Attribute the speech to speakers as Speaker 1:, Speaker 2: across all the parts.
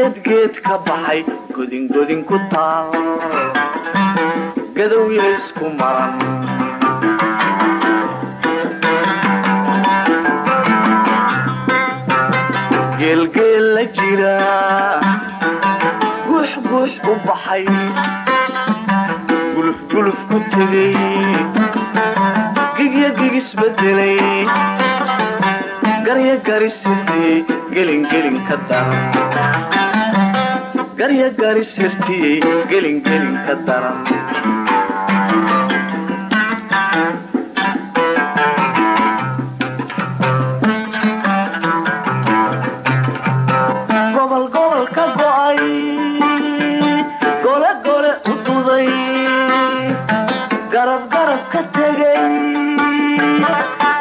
Speaker 1: geedgeed ka baxay godingodin ku taal gadowya isku maran. Geelgeel la jira guux guux u baxay gulufguluf ku tegay gigya gigisbedelay garya garisirtiyey gelingelin ka daran garya garisirtiyey gelingelin ka daran gobol gobol ka go'ay gole gole u duday garab garab ka tegay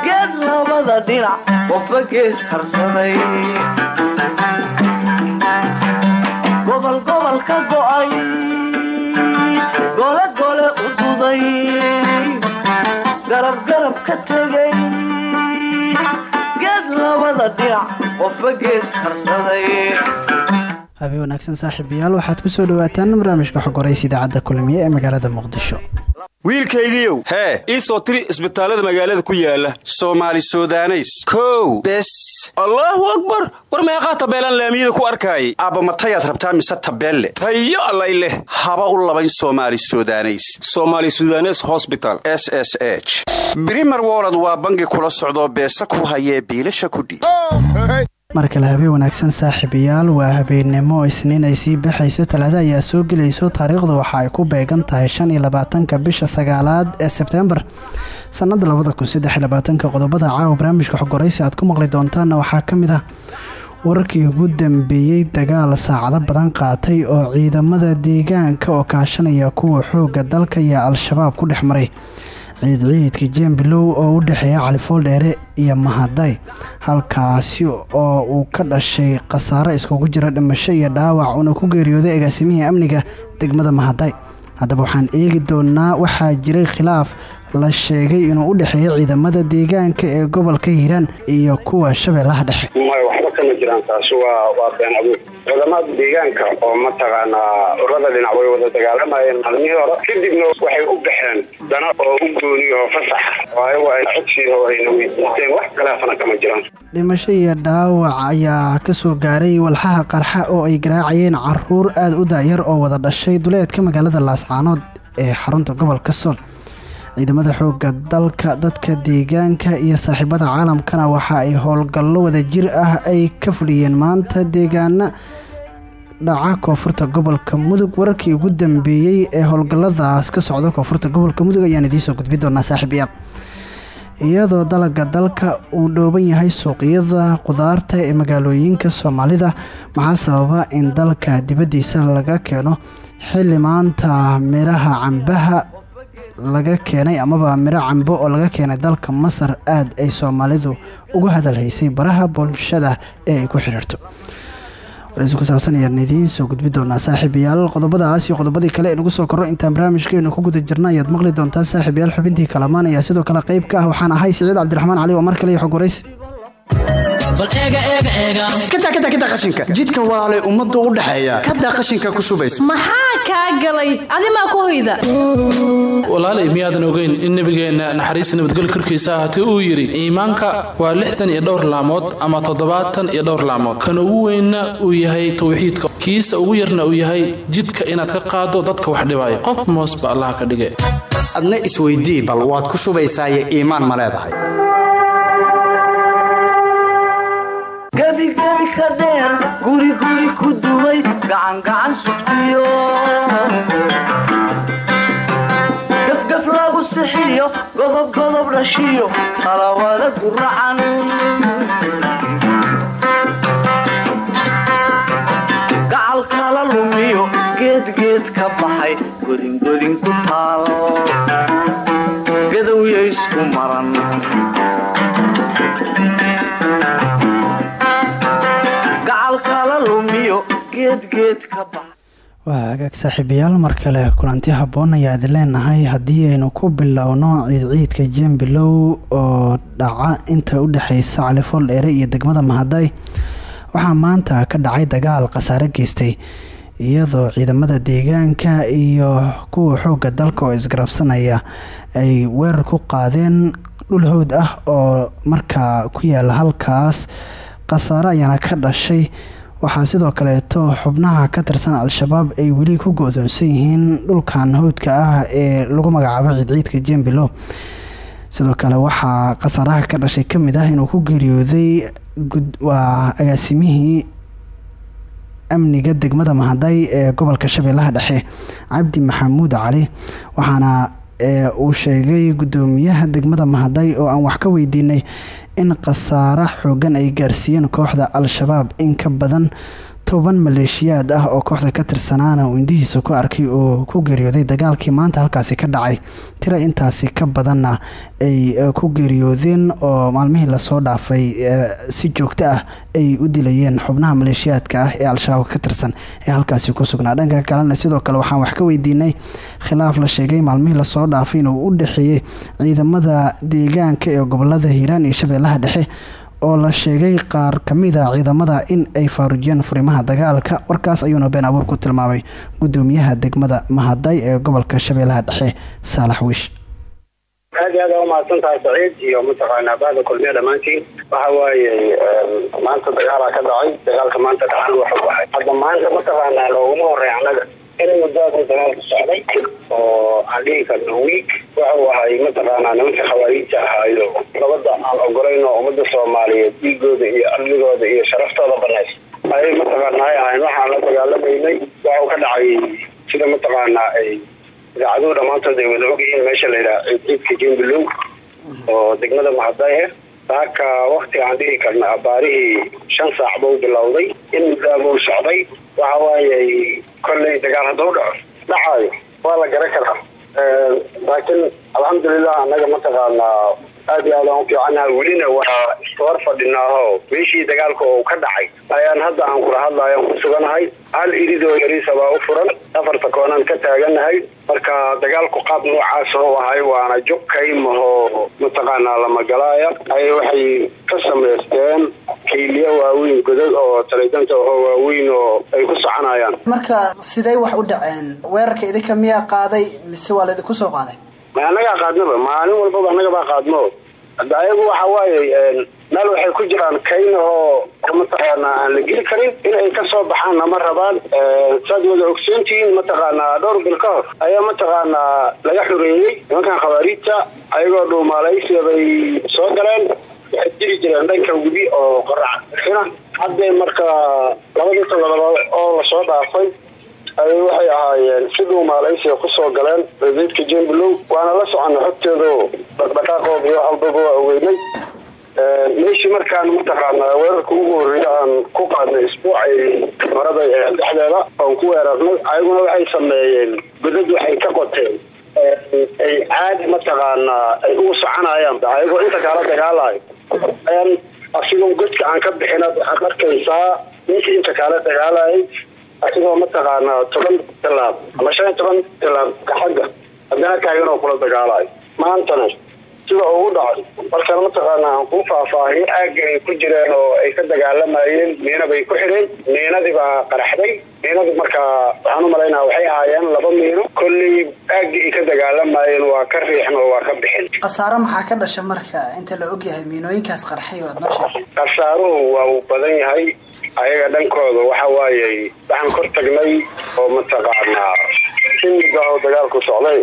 Speaker 1: geed labada dhinac qofba gees harsaday duday garab garab ka tegay geed labada dhinac qofba gees harsaday
Speaker 2: habeen wanaagsan saaxiibayaal waxaad ku soo dhawaataan barnaamijka xogoraysa idaacadda kulmiye ee magaalada muqdisho
Speaker 3: wiilkaygiiow hee ii soo tiri isbitaallada magaalada ku yaalla soomaali sudaneys. Kow. Bes. Allaahu akbar! War meeqaa tabeelaan laamiyada ku arkaayay? Aabba matayaad rabtaa mise tabeelle? Tayo allay leh haba u labayn soomaali sudaneys. Somaali sudanes hosbital s s h. Brimer wolod waa bangi kula socdoo beesa ku hayee biilasha kudhiib
Speaker 2: mar kale habeen wanaagsan saaxiibayaal waa habeennimo isniin ay sii baxayso talaado ayaa soo gelayso taariikhdu waxa ay ku beegan tahay shan iyo labaatanka bisha sagaalaad ee sebtembar sannada labada kun qodobada caawa barnaamijka xogoraysi aad ku maqli doontaanna waxaa ka mid ah wararkii ugu dambeeyey dagaal saacado badan qaatay oo ciidamada deegaanka oo kaashanaya kuwa xoogga dalka iyo al-shabaab ku dhex ciid ciidka jeembilow oo u dhexeeya califooldheere iyo mahaday halkaasi oo uu ka dhashay khasaare iskugu jira dhimasho iyo dhaawac uuna ku geeriyooday agaasimihii amniga degmada mahaday haddaba waxaan eegi doonaa waxaa jiray khilaaf la sheegay inuu u dhexeeyo ciidamada deegaanka ee gobolka hiiraan iyo kuwa shabeellaha dhexe
Speaker 4: kama jiraan taasi waa been abuur. Ciidamada deegaanka oo mataqaanaa urada dhinac way wada dagaalamayeen maalmihii hore kadibna waxay u baxeen dana oo u gooni oo fasaxa. Ay codsiiho ayna weydiisteen wax kaleefana kama jiraan.
Speaker 2: Dhimasho iyo dhaawac ayaa ka soo gaaray walxaha qarxa oo ay garaacayeen carruur aada u daayar oo wada dhashay duleedka magaalada laascaanood ee xarunta gobolka sool ciidamada xoogga dalka dadka deegaanka iyo saaxiibada caalamkana waxa ay howlgallo wadajir ah ay ka fuliyeen maanta deegaana dhaca koonfurta gobolka mudug wararkii ugu dambeeyey ee howlgalladaas ka socda koonfurta gobolka mudug ayaan idiinsoo gudbi doonaa saaxiibayaal iyadoo dalaga dalka uu dhooban yahay suuqyada qudaarta ee magaalooyinka soomaalida maxaa sababa in dalka dibaddiisa laga keeno xilli maanta miraha cambaha laga keenay amaba miro cambo oo laga keenay dalka masar aada ay soomaalidu uga hadalhaysay baraha bulshada ee ay ku xiriirto waraysi ku saabsan ayaan soo gudbi doonaa saaxiibayaal. Qodobadaas iyo qodobadii kale ee nagu soo korro intaan barnaamijkeenu ku guda jirna ayaad maqli doontaan saaxiibayaal xubintii kalamaan ayaa sidoo kale qayb ka ah. Waxaan ahay siciid cabdiraxmaan cali oo mar kale iyo xog waraysi
Speaker 3: qashinka. Jidka walaalay ummadda u dhexeeya. Kadaa qashinka ku shubayso
Speaker 5: maxaa kaa galay? Adimaa ku hoyda?
Speaker 6: Walaalay miyaadan ogeyn in nebigeenna naxariis nabadgelyo korkiisa ahaatee uu yidhi iimaanka waa lixdan iyo dhowr laamood ama toddobaatan iyo dhowr laamood. Kan ugu weynna uu yahay tawxiidka. Kiisa ugu yarna uu yahay jidka inaad ka qaado dadka wax dhibaayo. Qof moosba allah ka dhige
Speaker 3: adna isweydii bal waad ku shubaysaaye iimaan ma leedahay
Speaker 1: gebigebi ka dheer guriguri ku dumay gacangacan sugtiyo gafgaf loogu sixiyo godobgodob dhashiyo qalawada guracan gacalkala lumiyo geedgeed ka baxay godingodin ku taal gadowyay isku maran
Speaker 2: waa hagaag saaxiibayaal mar kale kulanti habboon ayaa idin leenahay. Haddii aynu ku bilowno ciidciidka jembilow oo dhaca inta u dhexeysa califool dheere iyo degmada mahaday waxaa maanta ka dhacay dagaal khasaare geystay iyadoo ciidamada deegaanka iyo kuwa xoogga dalka oo isgarabsanaya ay weerar ku qaadeen dhul howd ah oo markaa ku yaalla halkaas. Khasaare ayaana ka dhashay waxaa sidoo kaleeto xubnaha ka tirsan al-shabaab ay weli ku go-doonsan yihiin dhulkan howdka ah ee lagu magacaabo ciidciidka jembilow sidoo kale waxaa khasaaraha ka dhashay ka mid ah inuu ku geeriyooday waa agaasimihii amniga degmada mahaday ee gobolka shabeellaha dhexe cabdi maxamuud cali waxaana uu sheegay gudoomiyaha degmada mahaday oo aan wax ka weydiinay in khasaare xoogan ay gaarsiiyeen kooxda al-shabaab. In ka badan toban maleeshiyaad ah oo kooxda ka tirsanaana uu indhihiisa ku arkay oo ku geeriyooday dagaalkii maanta halkaasi ka dhacay. Tira intaasi ka badanna ay ku geeriyoodeen oo maalmihii la soo dhaafay si joogto ah ay u dilayeen xubnaha maleeshiyaadka ah ee al-shabaab ka tirsan ee halkaasi ku sugnaa. Dhanka kalena sidoo kale waxaan wax ka weydiinay khilaaf la sheegay maalmihii la soo dhaafay inuu u dhexeeyey ciidamada deegaanka ee gobollada hiiraan iyo shabeellaha dhexe oo la sheegay qaar kamida ciidamada in ay faarujiyeen furimaha dagaalka. Warkaas ayuuna been abuur ku tilmaamay gudoomiyaha degmada mahaday ee gobolka shabeellaha dhexe saalax wiish.
Speaker 4: Aad iyo aad aa umahadsan tahay saciid iyo mataqaanaa bahda kulmiya dhammaantiin. Waxa waaye maanta dagaalaa ka dhacay dagaalka maanta dhacana waxuu ahay hadda maanta mataqaanaa looguma horey annaga in muddaadu dagaalku socday oo aan dhihi karno wiig waxuu ahay mataqaanaa nimanka khawaariijta ahaayo. Nabadda aan ogolayn oo ummadda soomaaliyeed dhiigooda iyo amnigooda iyo sharaftooda banays ayay mataqaanaa ay ahayn waxaan la dagaalamaynay waxuu ka dhacay sida mataqaanaa ay idaacaduhu dhammaantood ay wada ogyihiin meesha la yidhaha ciidciidka jembilow oo degmada mahadaye saaka waktiga aan dhihi karna abaarihii shan saac buu bilowday in muddaabuu socday waxa waaye kolley dagaal hadduu dhaco. Dhacaayo. Waa la garan karaa. Laakiin alxamdulilah annaga mataqaanaa aad iyo aad aan u fiicanaha welina waa iskahor fadhinaaho meeshii dagaalka uu ka dhacay ayaan hadda aan kula hadlayo ku suganahay. Hal iridoo yariisa baa u furan afarta koonaan ka taaganahay. Marka dagaalku qaab noocaas oo ahay waana jog kaymaho mataqaanaa lamagalaaya ay waxay ka samaysteen kayliya waaweyn godad oo talaydanta oo waaweyn oo ay ku soconayaan.
Speaker 2: Marka sidee wax u dhaceen? Weerarka idinka miyaa qaaday mise waa laydinku soo qaaday
Speaker 4: ma annagaa qaadnaba maalin walbaba annaga baa qaadmo hadda ayagu waxa waaye meel waxay ku jiraan kaynahoo mataqaanaa aan la geli karin inay ka soo baxaan nama rabaan. Saad wada ogsoontihiin mataqaanaa dhowr bil ka hor ayaa mataqaanaa laga xoreeyey nimankan khawaariijta ayagoo dhuumaalaysiya bay soo galeen. Waxay jiri jireen dhanka webi oo qorac xina haddee marka labadii toddobadood oo la soo dhaafay ay waxay ahaayeen si dhuumaalaysiga ku soo galeen reedeedka jembilow waana la socona xogteedo dhaqdhaqaaqooda iyo halbaba waa ogeynay. Meeshii markaan mataqaanaa weerarka ugu horreeya aan ku qaadnay isbuucay marada dhexdeeda oon ku weerarnay ayaguna waxay sameeyeen godad waxay ka qoteen. Ay caadi mataqaanaa ay ugu soconayaan ayagoo inta kaala dagaalayo asigoo godka aan ka bixina waxaad arkaysaa ninkii inta kaala dagaalayay asigoo mataqaanaa toban tilaab ama shan iyo toban tilaab xagga? Haddana taagan oo kula dagaalayo maantana sida ugu dhacay markaan mataqaanaa aan kuu faahfaahiyo aagga ay ku jireen oo ay ka dagaalamayeen miina bay ku xidheen miinadii baa qaraxday miinadii markaa waxaan u malaynaa waxay ahaayeen laba miino. Kolley aaggii ay ka dagaalamayeen waa ka riixn oo waa ka bixin.
Speaker 2: Khasaare maxaa ka dhasha marka? Inta la ogyahay miinooyinkaas qarxay waad noo
Speaker 4: khasaaruhu waa uu badan yahay ayaga dhankooda waxa waaye waxaan kor tagnay oo mataqaanaa in muddaho dagaalku socday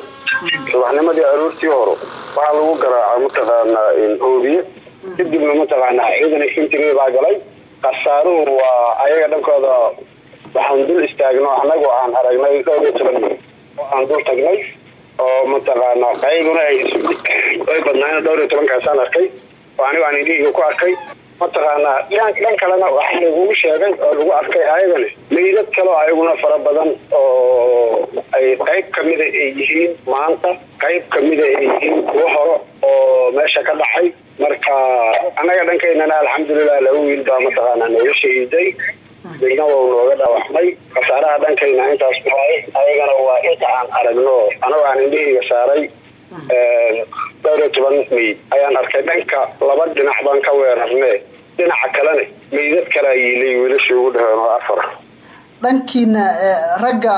Speaker 4: subaxnimadii aroortii horo waxaa lagu garaaca mataqaanaa oobiye kadibna mataqaanaa ciidan infantry baa galay. Khasaaruhu waa ayaga dhankooda waxaan dul istaagno annagu aan aragnay dhowr iyo oo aan dul tagnay oo mataqaanaa qaybuna ay ay badnaayeen dhowr iyo tobankaasaan arkay. Oo anigo aan indhihiyga ku arkay mataqaanaa dhan kalena waxaa lagugu sheegay oo lagu arkay ayagani meydad kaleo ayaguna fara badan oo ay qayb kamida ay yihiin maanta qayb kamida ay yihiin kuwo hore oo meesha ka dhacay. Marka annaga dhankaynana alxamdulilah laba wiil baa mataqaanaa nooga shahiiday. Midna wau nooga dhaawacmay khasaaraha dhankayna intaas ayagana waa inta aan aragno anagoo aan indhahayga saaray dhowr iyo toban meyd ayaan arkay dhanka laba dhinac baan ka weerarne dhinaca kalena meydad kale ayiilay wiilashii ugu dhaheen oo afar.
Speaker 2: Dhankiina ragga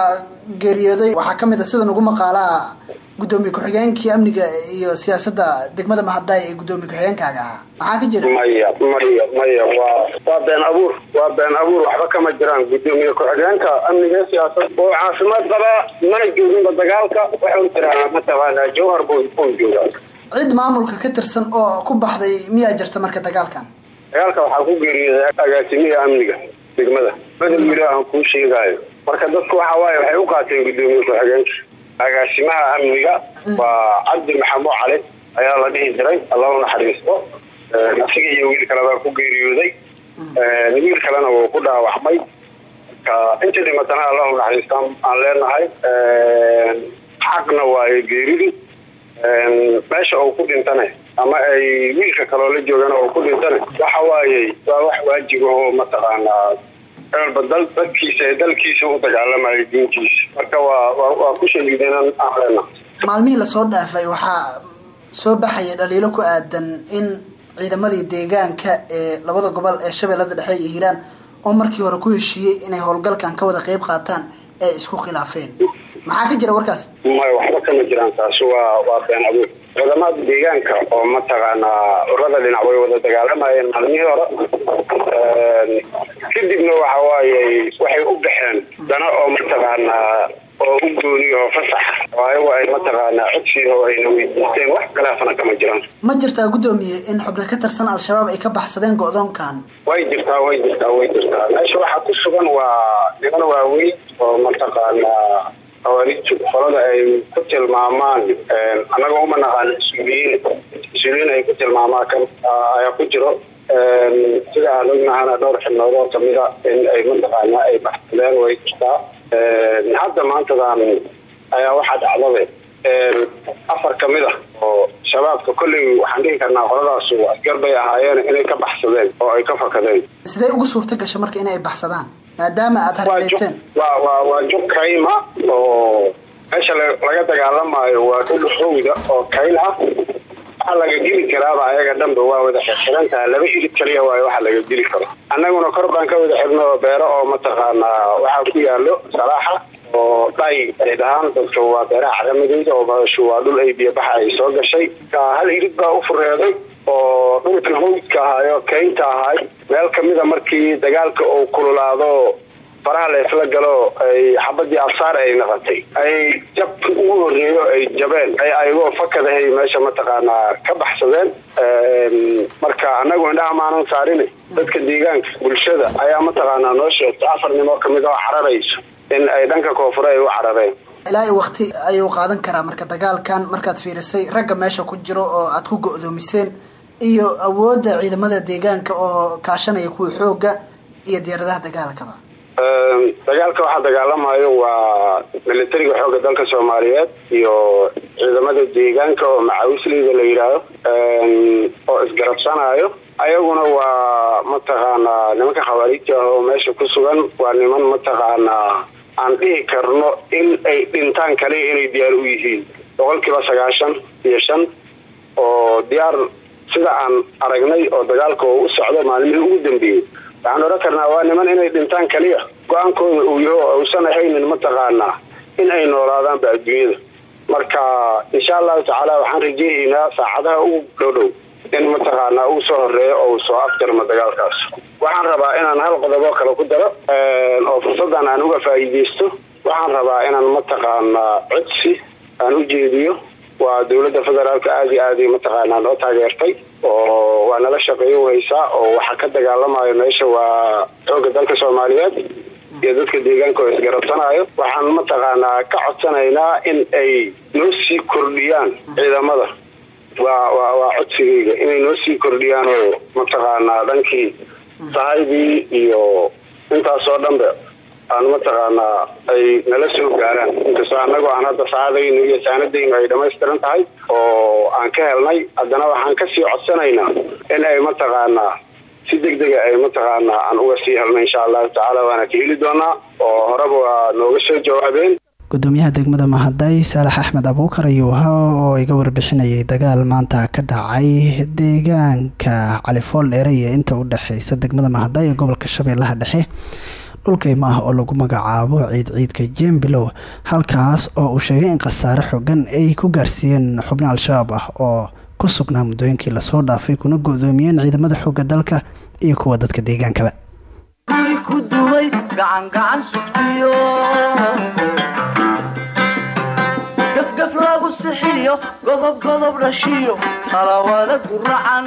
Speaker 2: geeriyooday waxaa ka mid a sida nagu maqaalaha gudoomiye ku-xigeenkii amniga iyo siyaasada degmada mahadaay ee gudoomiye ku-xigeenkaaga. Ahaa maxaa ka jira
Speaker 4: maya maya maya waa waa been abuur waa been abuur. Waxba kama jiraan. Gudoomiye ku-xigeenka amniga siyaasad oo caafimaad qabaa mana jooginba dagaalka wuxuu jiraa mataqaanaa jawhar bu buu joogaa
Speaker 2: cid maamulka ka tirsan oo ku baxday miyaa jirta marka dagaalkan?
Speaker 4: Dagaalka waxaa ku geeriyooday agaasimiha amniga degmada. Bedel wili aan kuu sheegaayo. Marka dadku waxa waaye waxay u qaateen gudoomiye ku-xigeenka agaasimaha amniga waa cabdi maxamuud cali ayaa la dhihi jiray alla u naxariisto. Asiga iyo wiil kale baa ku geeriyooday. Wiil kalena wuu ku dhaawacmay. Intii dhimatana alla u naxariista aan leenahay. Xaqna waayo geeridu meesha uu ku dhintana ama ay wiilka kaloo la joogana uu ku dhintana waxa waaye waa wax waajib oo mataqaanaa dal dadkiisa ee dalkiisa u dagaalamayo diintiisa. Marka waa ku shahiideen aan leena
Speaker 2: maalmihii la soo dhaafay waxaa soo baxaya dhaliilo ku aadan in ciidamadii deegaanka ee labada gobol ee shabeellada dhexe iyo hiiraan oo markii hore ku heshiiyey inay howlgalkan ka wada qeyb qaataan ee isku khilaafeen maxaa ka jira warkaas?
Speaker 4: Maya waxba kama jiraan taasi waa waa been abuur. Ciidamada deegaanka oo mataqaanaa urada dhinac way wada dagaalamayeen maalmihii hore kadibna waxa waaye waxay u baxeen dana oo mataqaanaa oo u gooni oo fasax. Oo ayagu ay mataqaanaa codsiiho ayna weydiisteen wax khilaafana kama jiraan.
Speaker 2: Ma jirtaa guddoomiye in xubno ka tirsan al-shabaab ay ka baxsadeen go-doonkan?
Speaker 4: Way jirtaa way jirtaa way jirtaa. Meesha waxaa ku sugan waa niman waaweyn oo mataqaanaa hawaariijtu qolada ay ku tilmaamaan annaga uma naqaano mas'uuliyiin mas'uuliyiin ay ku tilmaamaan ka ayaa ku jiro sida aan ognahana dhowr xibnood oo kamida in ay mataqaanaa ay baxsadeen way jirtaa. Hadda maantadan ayaa waxaa dhacdade afar ka mid a oo shabaabka kolley waxaan dhihi karnaa qoladaasu asgar bay ahaayeen inay ka baxsadeen oo ay ka fakadeen.
Speaker 2: Sidee ugu suurta gasha marka inay baxsadaan maadaama aada harleyseen
Speaker 4: waa waa waa jug kayma oo meesha laga dagaalamaayo waa dhul howda oo kayn ah. Waxa laga geli karaaba ayaga dhanba waa wada xirxiran tahay laba irid kaliya waayo waxa laga geli karo annaguna kor baan ka wada xirno beero oo mataqaanaa waxaa ku yaalo salaaxa oo dhay ay dhahaan dadka waa beeraha caramadeyda oo baashu waa dhul ay biyobaxa ay soo gashay. Hal irid baa u fureeday oo dhulkan hawdka ahaayo kaynta ahay meel kamida markii dagaalka uu kululaado faraha la isla galo ay xabadii absaar ay naqotay ay jabki ugu horeeyo ay jabeen. Ay ayagoo fakadahay meesha mataqaanaa ka baxsadeen. Marka anagu indhaha maanan saarin dadka deegaanka bulshada ayaa mataqaanaa noo sheegtay afar nimo ka mid oo cararayso in ay dhanka koonfure ay u carareen.
Speaker 2: Ilaa i wakti ayuu qaadan karaa marka dagaalkan markaad fiirisay ragga meesha ku jiro oo aada ku go-doomiseen iyo awoodda ciidamada deegaanka oo kaashanaya kuwa xooga iyo diyaaradaha dagaalkaba
Speaker 4: dagaalka waxaa dagaalamayo waa militariga xoogga dalka soomaaliyeed iyo ciidamada deegaanka oo macaawisleyda la yidhaahdo oo isgarabsanayo ayaguna waa mataqaanaa nimanka khawaariijta ah oo meesha ku sugan waa niman mataqaanaa aan dhihi karno in ay dhintaan kaliya inay diyaar u yihiin. Boqol kiiba sagaashan iyo shan oo diyaar sida aan aragnay oo dagaalka oo u socdo maalmihii ugu dambeeyey waxaan oran karnaa waa niman inay dhintaan kaliya. Go'aankooda uu yaho uusan ahaynin mataqaanaa in ay noolaadaanba adduunyada. Marka insha allahu tacaala waxaan rajeynaynaa saacadaha ugu dhowdhow in mataqaanaa uu soo horeeyo oo soo afjarmo dagaalkaas. Waxaan rabaa inaan hal qodobo kale ku daro oo fursadan aan uga faa'iideysto waxaan rabaa inaan mataqaanaa codsi aan u jeediyo waa dowladda federaalka aada iyo aada mataqaanaa noo taageertay oo waa nala shaqeeyo weysaa oo waxaa ka dagaalamayo meesha waa xooga dalka soomaaliyeed iyo dadka deegaanka oo isgarabsanayo waxaan mataqaanaa ka codsanaynaa in ay noo sii kordhiyaan ciidamada. Waa waa waa codsigayga inay noo sii kordhiyaan oo mataqaanaa dhankii sahaydii iyo intaasoo dhanbe aan mataqaanaa ay nala soo gaaraan. Inkastoo annagoo aan hadda saadayna iyo saanadayna ay dhamaystiran tahay oo aan ka helnay haddana waxaan ka sii codsanaynaa in ay mataqaanaa si degdega ay mataqaanaa aan uga sii helno insha allahu tacaala waana ka heli doonaa oo horeba waa nooga soo jawaabeen.
Speaker 2: Gudoomiyaha degmada mahaday saalax axmed abuukar ayuu ahaa oo iga warbixinayay dagaal maanta ka dhacay deegaanka califool dheere iyo inta u dhexeysa degmada mahaday ee gobolka shabeellaha dhexe dhulkayma ah oo lagu magacaabo ciid ciidka jembilow halkaas oo uu sheegay in khasaare xogan ay ku gaarsiiyeen xubno al-shabaab ah oo ku sugnaa muddooyinkii la soo dhaafay kuna go-doomiyeen ciidamada xooga dalka iyo kuwa dadka deegaankaba.
Speaker 1: Godob godob dhashiyo qalawada guracan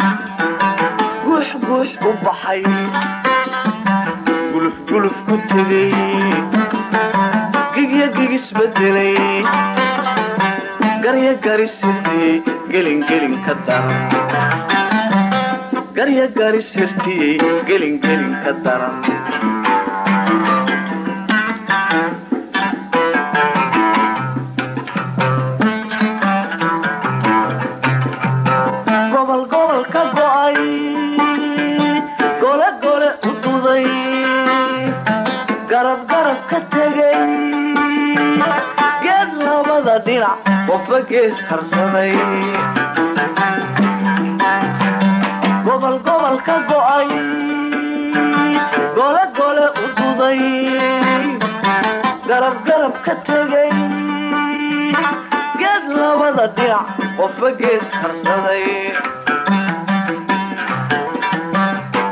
Speaker 1: guux u baxay gulufguluf ku tegay gigya gigisbedelay garya garisirtiyey gelingelin ka daran gobol gobol ka go'ay gole gole u duday garab garab ka tegay geed labada dhinac qofba gees harsaday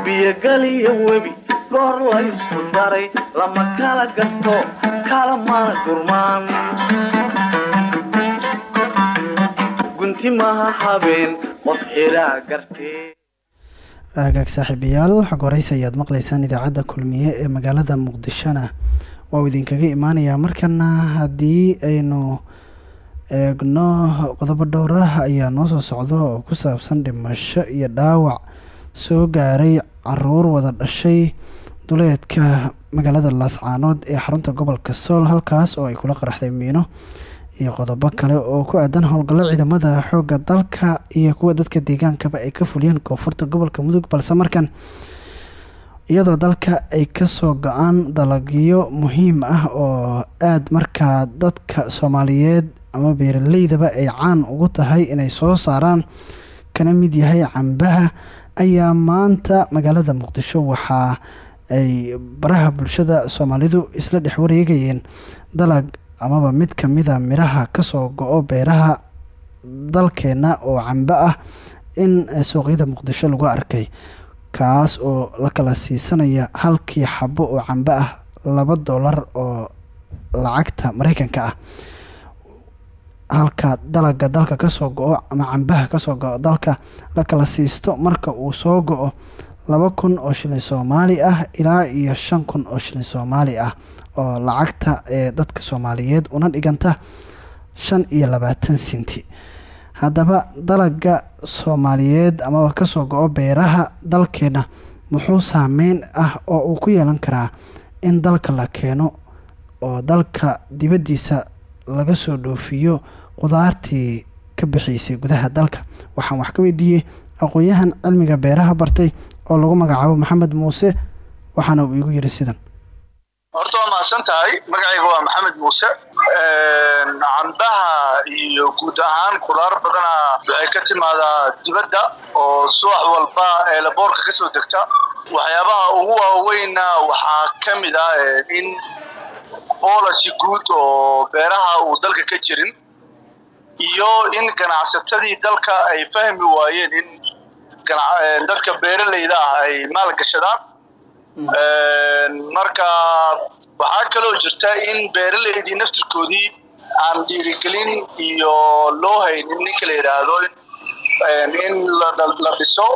Speaker 1: biyogaliyo webi goor laysku daray lama kala gato kala mana gurmaan
Speaker 2: aagaag saaxiibayaal xog horeysa ayaad maqlaysaan idaacadda kulmiye ee magaalada muqdishona. Waa idinkaga imaanayaa markana haddii aynu eegno qodobo dhowrah ayaa noo soo socda oo ku saabsan dhimasho iyo dhaawac soo gaaray carruur wada dhashay duleedka magaalada laascaanood ee xarunta gobolka sool halkaas oo ay kula qaraxday miino iyo qodobo kale oo ku aadan howlgallo ciidamada xoogga dalka iyo kuwa dadka deegaankaba ay ka fuliyeen koonfurta gobolka mudug balse markan iyadoo dalka ay ka soo go'aan dalagyo muhiim ah oo aada markaa dadka soomaaliyeed ama beeraleydaba ay caan ugu tahay inay soo saaraan kana mid yahay cambaha ayaa maanta magaalada muqdisho waxaa ay baraha bulshada soomaalidu isla dhex wareegayeen. Dalag amaba mid kamida miraha ka soo go-o beeraha dalkeena oo cambo ah in suuqyada muqdisho lagu arkay kaas oo la kala siisanaya halkii xabo oo cambo ah laba dollar oo lacagta mareykanka ah. Halka dalaga dalka ka soo go-o ama cambaha ka soo go-o dalka la kala siisto marka uu soo go-o laba kun oo shilin soomaali ah ilaa iyo shan kun oo shilin soomaali ah oo lacagta ee dadka soomaaliyeed una dhiganta shan iyo labaatan senti haddaba dalaga soomaaliyeed amaba ka soo go-o beeraha dalkeena muxuu saameyn ah oo uu ku yeelan karaa in dalka la keeno oo dalka dibaddiisa laga soo dhoofiyo qudaartii ka bixaysay gudaha dalka. Waxaan wax ka weydiiyey aqoon-yahan cilmiga beeraha bartay oo lagu magacaabo maxamed muuse waxaana uu igu yiri sidan
Speaker 7: horta waa mahadsan tahay. Magacayga waa maxamed muuse. Cambaha iyo guud ahaan khudaar badana waxay ka timaadaa dibadda oo subax walba ee laboorka ka soo degta. Waxyaabaha ugu waaweynna waxaa ka mid ah in policy guud oo beeraha uu dalka ka jirin iyo in ganacsatadii dalka ay fahmi waayeen in dadka beeralayda ah ay maal gashadaan marka waxaa kaloo jirta in beeralaydii naftirkoodii aan dhiirigelin iyo loo haynin ninka la yidhaahdo in la dhiso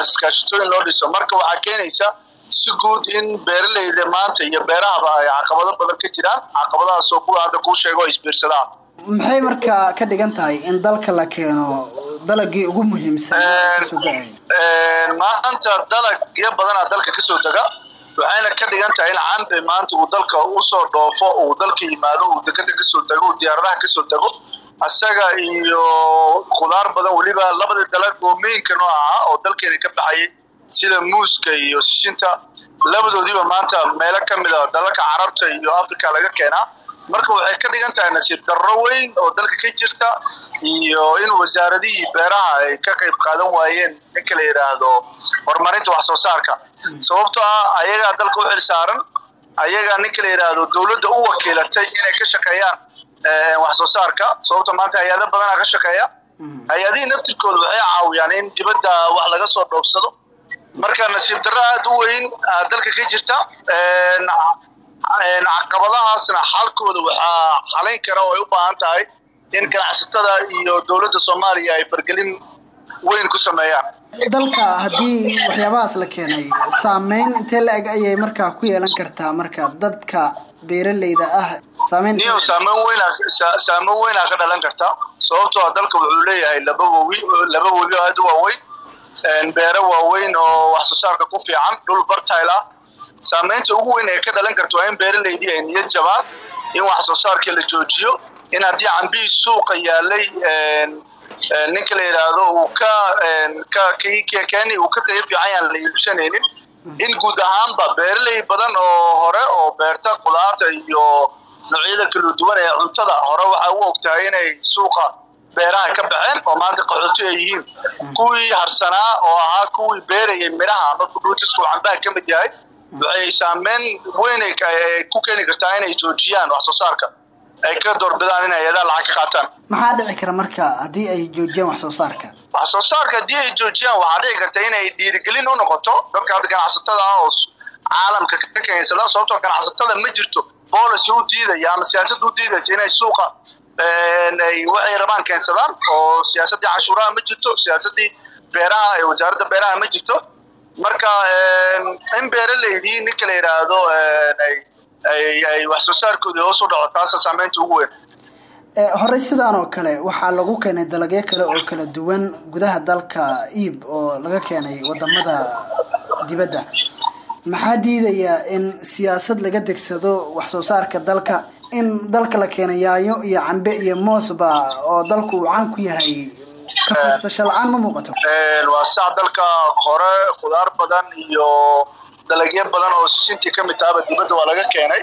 Speaker 7: iskaashatooyin loo dhiso. Marka waxaa keenaysa si guud in beeralayda maanta iyo beerahaba ay caqabado badan ka jiraan caqabadahaasoo kuwa hadda kuu sheego ay isbiirsadaan.
Speaker 2: Maxay markaa ka dhigan tahay in dalka la keeno dalagii ugu muhiimsan
Speaker 7: maanta dalagyo badanaa dalka ka soo dega waxayna ka dhigan tahay in cambe maanta uu dalka u soo dhoofo uu dalka yimaado uu dekada ka soo dego uu diyaaradaha ka soo dego. Isaga iyo khudaar badan weliba labadii dalag oo meynka noo ahaa oo dalkeena ka baxayay sida muuska iyo sishinta labadoodiiba maanta meelo ka mid a dalalka carabta iyo africa laga keenaa marka waxay ka dhigan tahay nasiib darro weyn oo dalka ka jirta iyo in wasaaradihii beeraha ay ka qayb qaadan waayeen ninka la yidhaahdo horumarinta wax soo saarka sababtoo ah ayagaa dalka u xil saaran ayagaa ninka la yidhaahdo dowladda u wakiilatay inay ka shaqeeyaan wax soo saarka sababto maanta hay'ado badanaa ka shaqeeya. Hay'adihii naftirkooda waxay caawiyaan in dibadda wax laga soo dhoobsado. Marka nasiib darro aada u weyn dalka ka jirta caqabadahaasna xalkooda waxaa xalayn kara oo ay u baahan tahay in ganacsatada iyo dowladda soomaaliya ay fargelin weyn ku sameeyaan.
Speaker 2: Dalka haddii waxyaabahaas la keenay saameyn intee la eg ayay markaa ku yeelan kartaa marka dadka beeralayda ah?
Speaker 7: Saameyn weyn saameyn weynaa ka dhalan karta sababtoo a dalka wuxuu leeyahay laba webi laba webi oo aada u waaweyn. Beero waaweyn oo wax soo saarka ku fiican dhul bartile ah saameynta ugu weyn ee ka dhalan karta waa in beeralaydii ay niyad jabaan in wax soo saarkii la joojiyo in haddii cambihii suuqa yaalay ninka la yidhaahdo uu ka keni uu ka tayo fiican yaan la iibsanaynin. In guud ahaanba beeraley badan oo hore oo beerta khudaarta iyo noocyada kala duwan ee cuntada hore waxaa u ogtahay inay suuqa beeraha ka baxeen oo maanta qaxooti ay yihiin. Kuwii harsanaa oo ahaa kuwii beerayay midhaha ama fruutisku cambaha ka mid yahay waxay saameyn weyn ku keeni kartaa inay joojiyaan wax soo saarka ay ka doorbidaan in hay'adaha lacag ka qaataan.
Speaker 2: Maxaa dhici kara marka haddii ay joojiyaan wax soo saarka
Speaker 7: wax soo saarka haddii ay joojiyaan waxaa dhici karta inay dhiirigelin u noqoto. Dadka ganacsatada ah oo caalamka ka keensada sababtoo ganacsatada ma jirto boolicy u diidaya ama siyaasad u diidaysa inay suuqa waxay rabaan keensadaan oo siyaasaddii canshuuraha ma jirto siyaasaddii beeraha ee wasaaradda beeraha ma jirto marka in beeralaydii ninka la yidhaahdo ay wax soo saarkoodii hoos u dhaco taasa saameynta ugu weyn.
Speaker 2: Horey sidaan oo kale waxaa lagu keenay dalagyo kale oo kala duwan. Gudaha dalka iib oo laga keenay waddamada dibadda. Maxaa diidayaa in siyaasad laga degsado wax soo saarka dalka? In dalka la keenay yaayo iyo cambe iyo moosba oo dalku uu caan ku yahay ka fiirsasho la'aan ma muuqato?
Speaker 7: Waa sax dalka hore khudaar badan iyo dalagyo badan oo sisintii ka mid tahaba dibadda waa laga keenay.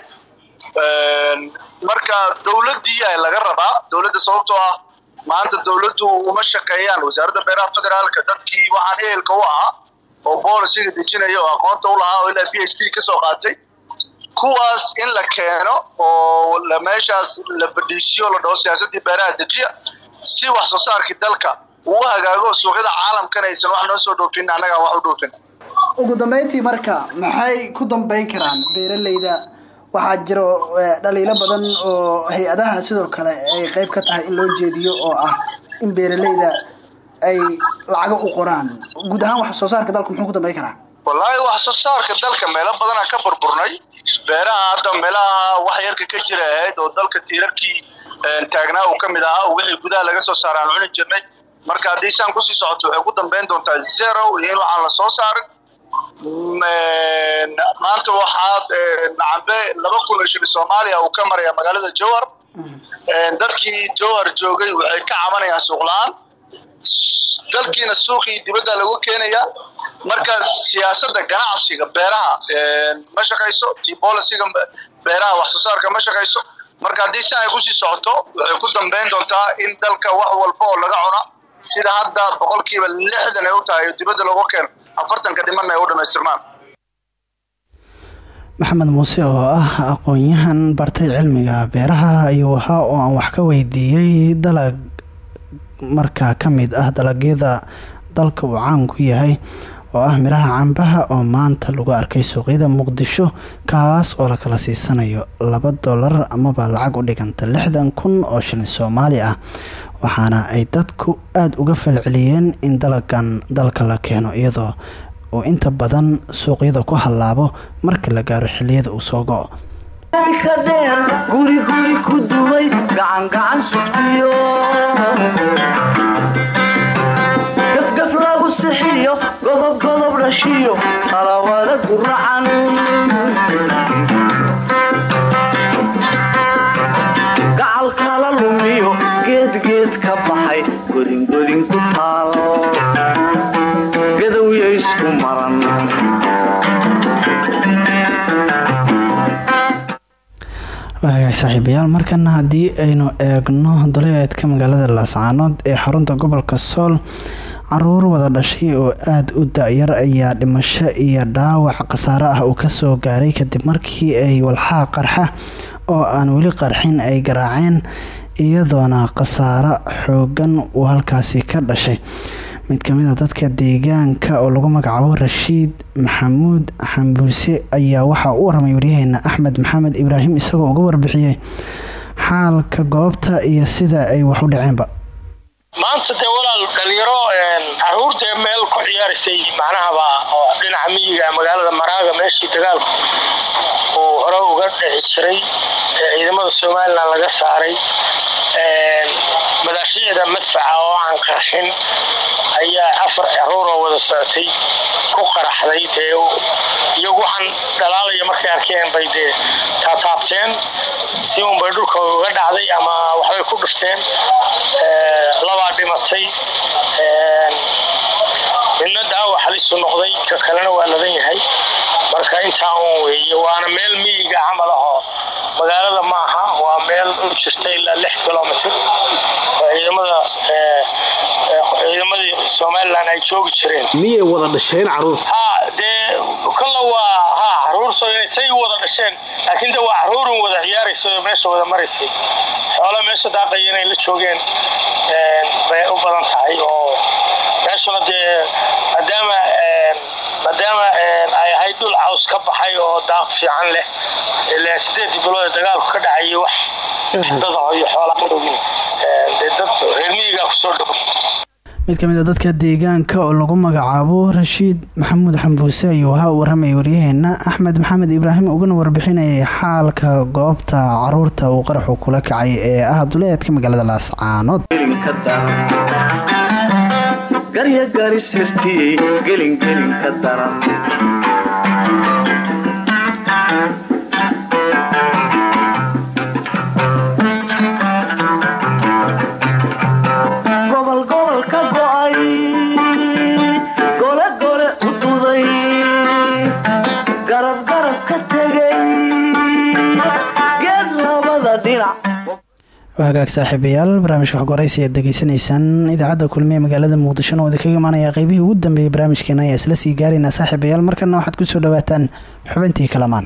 Speaker 7: Marka dowladdii ay laga rabaa dowladda sababtoo ah maanta dowladdu uma shaqeeyaan. Wasaaradda beeraha federaalka dadkii waxaan ehelka u ahaa oo boolisiga dejinaya oo aqoonta u lahaa oo ilaa b h p ka soo qaatay kuwaas in la keeno oo meeshaas la badhiisiyo la dhaho siyaasaddii beeraha dejiya si wax soo saarkii dalka uu hagaago suuqyada caalamkan aysan wax noo soo dhoofin annagaan wax u dhoofin.
Speaker 2: Ugu dambeyntii marka maxay ku dambeyn karaan beeralayda waxaa jiro dhaliilo badan oo hay'adaha sidoo kale ay qayb ka tahay in loo jeediyo oo ah in beeralayda ay lacago u qoraan. Guud ahaan wax soo saarka dalku muxuu ku dambeyn karaa?
Speaker 7: Wallaahi wax soo saarka dalka meelo badanaa ka burburnay beeraha hadda meelaha wax yarka ka jira ahayd oo dalka tiirarkii taagnaa uu ka mid ahaa oo wixii gudaha laga soo saara aan cuni jirnay. Marka haddii saan ku sii socoto waxay ku dambeyn doontaa zero iyo in waxaan la soo saarin. Maanta waxaad nacambe laba kun oo shilin soomaaliya uu ka maraya magaalada jowhar dadkii jowhar joogay waxay ka cabanayaan suuq la'aan. Dalkiina suuqii dibadda lagu keenayaa marka siyaasadda ganacsiga beeraha ma shaqayso tii bolisiga beeraha wax soo saarka ma shaqayso marka haddii si ay ku sii socoto waxay ku dambeyn doontaa in dalka wax walba oo laga cuna. Sida hadda boqolkiiba lixdan ay u tahay oo dibadda loogu keeno afartanka dhimanna ay u dhamaystirmaan
Speaker 2: maxamed muuse oo ah aqoon-yahan bartay cilmiga beeraha ayuu ahaa oo aan wax ka weydiiyey dalag markaa ka mid ah dalagyada dalka uu caan ku yahay oo ah miraha cambaha oo maanta lagu arkay suuqyada muqdisho kaas oo la kala siisanayo laba dolar amaba lacag u dhiganta lixdan kun oo shilin soomaali ah. Waxaana ay dadku aada uga falceliyeen in dalagan dalka la keeno iyadoo oo inta badan suuqyada ku hallaabo marka la gaaro xilliyada uu soo go-o
Speaker 1: guri guri ku dumay gacangacan sugtiyo. Gafgaf lagu sixiyo godob godob dhashiyo qalawada guracan gacal kala lumiyo geedgeed ka baxay godingodin ku taal gadowya isku maran.
Speaker 2: Waagaag saaxiibayaal markana haddii aynu eegno duleedka magaalada laascaanood ee xarunta gobolka sool carruur wada dhashay oo aada u da-yar ayaa dhimasho iyo dhaawac khasaare ah uu ka soo gaaray kadib markii ay walxaha qarxa oo aan weli qarxin ay garaaceen iyadoona khasaaro xoogan uu halkaasi ka dhashay. Mid ka mid a dadka deegaanka oo lagu magacaabo rashiid maxamuud xambuuse ayaa waxaa u waramay waryaheena axmed maxamed ibraahim isagoo uga warbixiyey xaalka goobta iyo sida ay wax u dhaceenba
Speaker 8: maanta dee walaal dhalinyaro carruur dee meel ku ciyaarisay macnahaba oo dhinaca miyiga magaalada maraaga meeshii dagaalku uu hore uga dhici jiray ee ciidamada somalilan laga saaray madaashiicda madfaca oo aan qarxin ayaa afar carruur oo wada socotay ku qaraxday dee iyagu waxaan dhalaalaya markay arkeen bay dee taataabteen si unbay dhulka uga dhacday ama waxbay ku dhifteen labaa dhimatay midna daawac halisu noqday ka kalena waa ladan yahay marka intaa un weeye waana meel miyiga camal ahoo magaalada ma aha waa meel u jirta ilaa lix kilomitr oo ciidamada ciidamadii somalilan ay joogi jireen.
Speaker 9: Miyay wada dhasheen carruurta?
Speaker 8: Ha dee kalla waa ha carruurta say wada dhasheen. Laakiin de waa caruurun wada ciyaaraysa oo meesha wada maraysay xoola meesha daaqaya inay la joogeen bay u badan tahay oo meeshuna dee maadaama maadaama ay ahayd dhul caws ka baxay oo daaq fiican leh ilaa sideedii bilood ee dagaalku ka dhacayay wax dad iyo xoolaa ogin dee dad reer miyigaa ku soo dhow
Speaker 2: mid ka mid a dadka deegaanka oo lagu magacaabo rashiid maxamuud xambuuse ayuu ahaa u warramay waryaheena axmed maxamed ibraahim ugana warbixinayay xaalka goobta carruurta uu qaraxu kula kacay ee ah duleedka magaalada laascaanood
Speaker 1: garyagaris hirtiyey gelingelin ka daran
Speaker 2: hagaag saaxiibayaal barnaamijka xogwaraysi ayaad degeysanaysaan idaacadda kulmiye magaalada muqdishona oo idinkaga imaanaya qeybihii ugu dambeeyay barnaamijkeena ayaa isla sii gaaraynaa saaxiibayaal markana waxaad ku soo dhawaataan xubintii kalamaan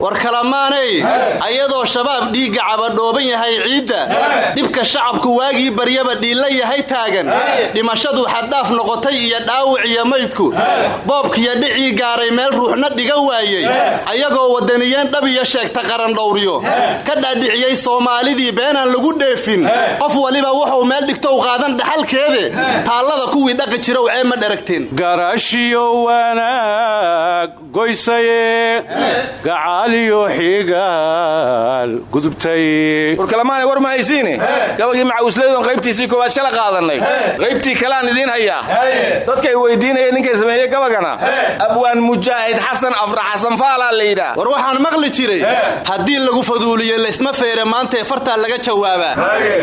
Speaker 10: war kalamaaney ayadoo shabaab dhiigga cabadhooban yahay ciidda. Dhibka shacabku waagii baryaba dhiilla yahay taagan. Dhimashadu xaddhaaf noqotay iyo dhaawic iyo maydku. Boobkiyo dhicii gaaray meel ruuxna dhigan waayey. Ayagoo waddaniyeen dhab iyo sheegta qarandhowryo ka dhaadhiciyey soomaalidii beenaan lagu dheefin. Qof waliba wuxuu meel dhigtow qaadan dhaxalkeede. Taallada kuwii dhaqi jira wacee ma dheragteen
Speaker 11: gacaaliyo xigaal gudubtay.
Speaker 12: Warkalamaanay war ma haysiine gabagii macawisleydon qaybtiisii koowaad shala qaadannay qaybtii kaleaan idiin hayaa dadkay weydiinaya ninkay sameeye gabagana. Abwaan mujaahid xasan afra xasan faalaa la yidhaah
Speaker 10: war waxaan maqli jiray. Haddii lagu faduuliyo laysma feere maantae fartaa laga jawaabaa.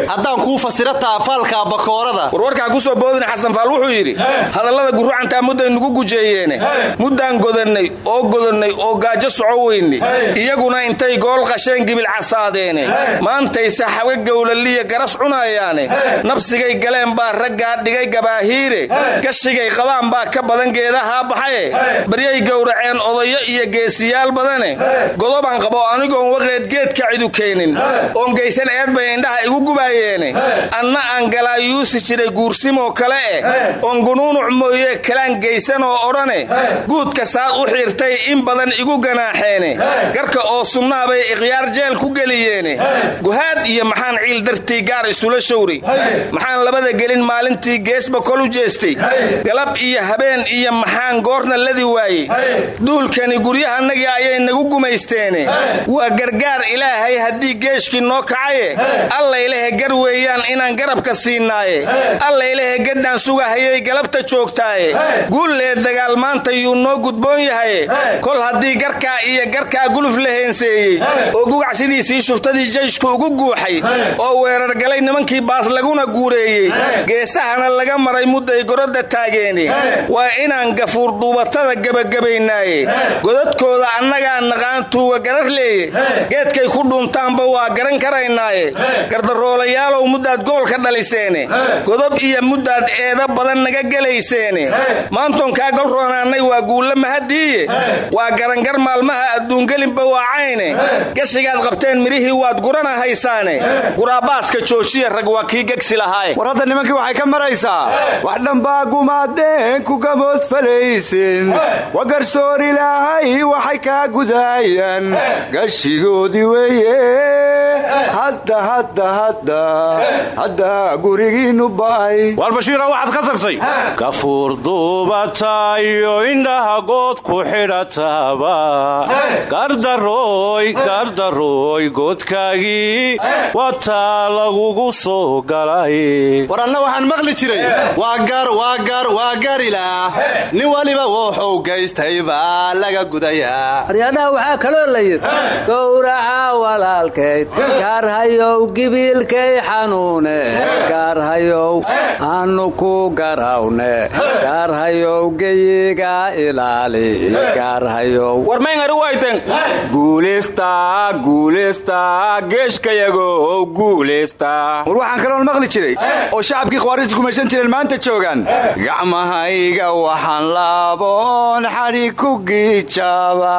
Speaker 10: Haddaan kuu fasiro taafaalka bakoorada.
Speaker 12: Warwarkaa ku soo boodina xasan faal wuxuu yidhi hadallada gurucantaa mudday nugu gujeeyeene muddaan godannay oo godannay oo gaajo soco weyne iyaguna intay gool qasheen gibil casaadeene maantayse xaga gowlaliya garas cunayaane. Nabsigay galeen baa raggaa dhigay gabaahiire gashigay qabaan baa ka badan geedahaa baxaye baryay gowraceen odayo iyo geesiyaal badane. Godobaan qabo anigoon waqeed geedka cidu keenin. Oon geysan eed bay indhaha igu gubaayeene anna aan galaayuusi jiray guursimoo kale eh. Oon gunuunuc mooye kalaan geysanoo odhane. Guudka saad u xiirtay in badan igu ganaaxeene garka oo sunnaabay ikhyaar jeel ku geliyeene. Guhaad iyo maxaan ciil dartii gaar isula showray maxaan labada gelin maalintii geesba kolu jeestay. Galab iyo habeen iyo maxaan goorna ladi waayey duulkani guryahanagii ayay nagu gumaysteene. Waa gargaar ilaahay haddii geeshkii noo kacaye allaylehe gar weeyaan inaan garabka siinaaye allaylehe gaddaan sugahayay galabta joogtaaye. Guullee dagaal maanta yuu noo gudboon yahaye. Kol haddii garkaa iyo garkaa guluf la heenseeyey oo gugac sidiisii shuftadii jayshku ugu guuxay. Oo weerargalay nimankii baas laguna guureeyey. Geesahana laga maray mudday gorodda taageene waa inaan gafuur duubatada gebagabaynaaye godadkooda annagaa naqaan tuuga garar leeye. Geedkay ku dhuuntaanba waa garan karaynaaye. Gardaroolayaalow muddaad goolka dhaliseene. Godob iyo muddaad eeda badan naga gelayseene. Maantoonkaa golroonaannay waa guulla mahadiiye waa garangar maalmaha adduungelinba waacayne gashigaad qabteen midhihii waad gurana haysaane. Guraabaaska joojiya rag waa kii gegsi lahaaye
Speaker 13: war hadda nimankii waxay ka maraysaa. Wax dhambaa gumaadeen ku gamood falaysin. Wa garsoor ilaahay waxay kaa gudaayaan. Gashigoodii weeye. Hadda hadda hadda. Hadda gurigiinnu ba'ay.
Speaker 11: Waar bashiira waxaad ka tagtay kafuur duubatayo indhaha good ku xidhataba gardarooy gardarooy goodkaagii wataa lagugu soo galay.
Speaker 10: War anna waxaan maqli jiray. Waa gar waa gar waa garilah nin waliba wuxuu gaystay baa laga gudayaa
Speaker 14: aryadhaha waxaa kaloo la yidhi gowraca walaalkayd gaarhayow gibiilkay xanuune gaarhayow aanu ku garawne gaarhayow geyiga ilaali gaarhayow
Speaker 12: war maynari wayten guulista guulista geeshkayagow guulista.
Speaker 13: War waxaan kaloon maqli jiray oo shacabkii khawaarijta gumaysan jireen maanta joogaan. Gacmahayga waxaan laaboon xadhi ku giijaaba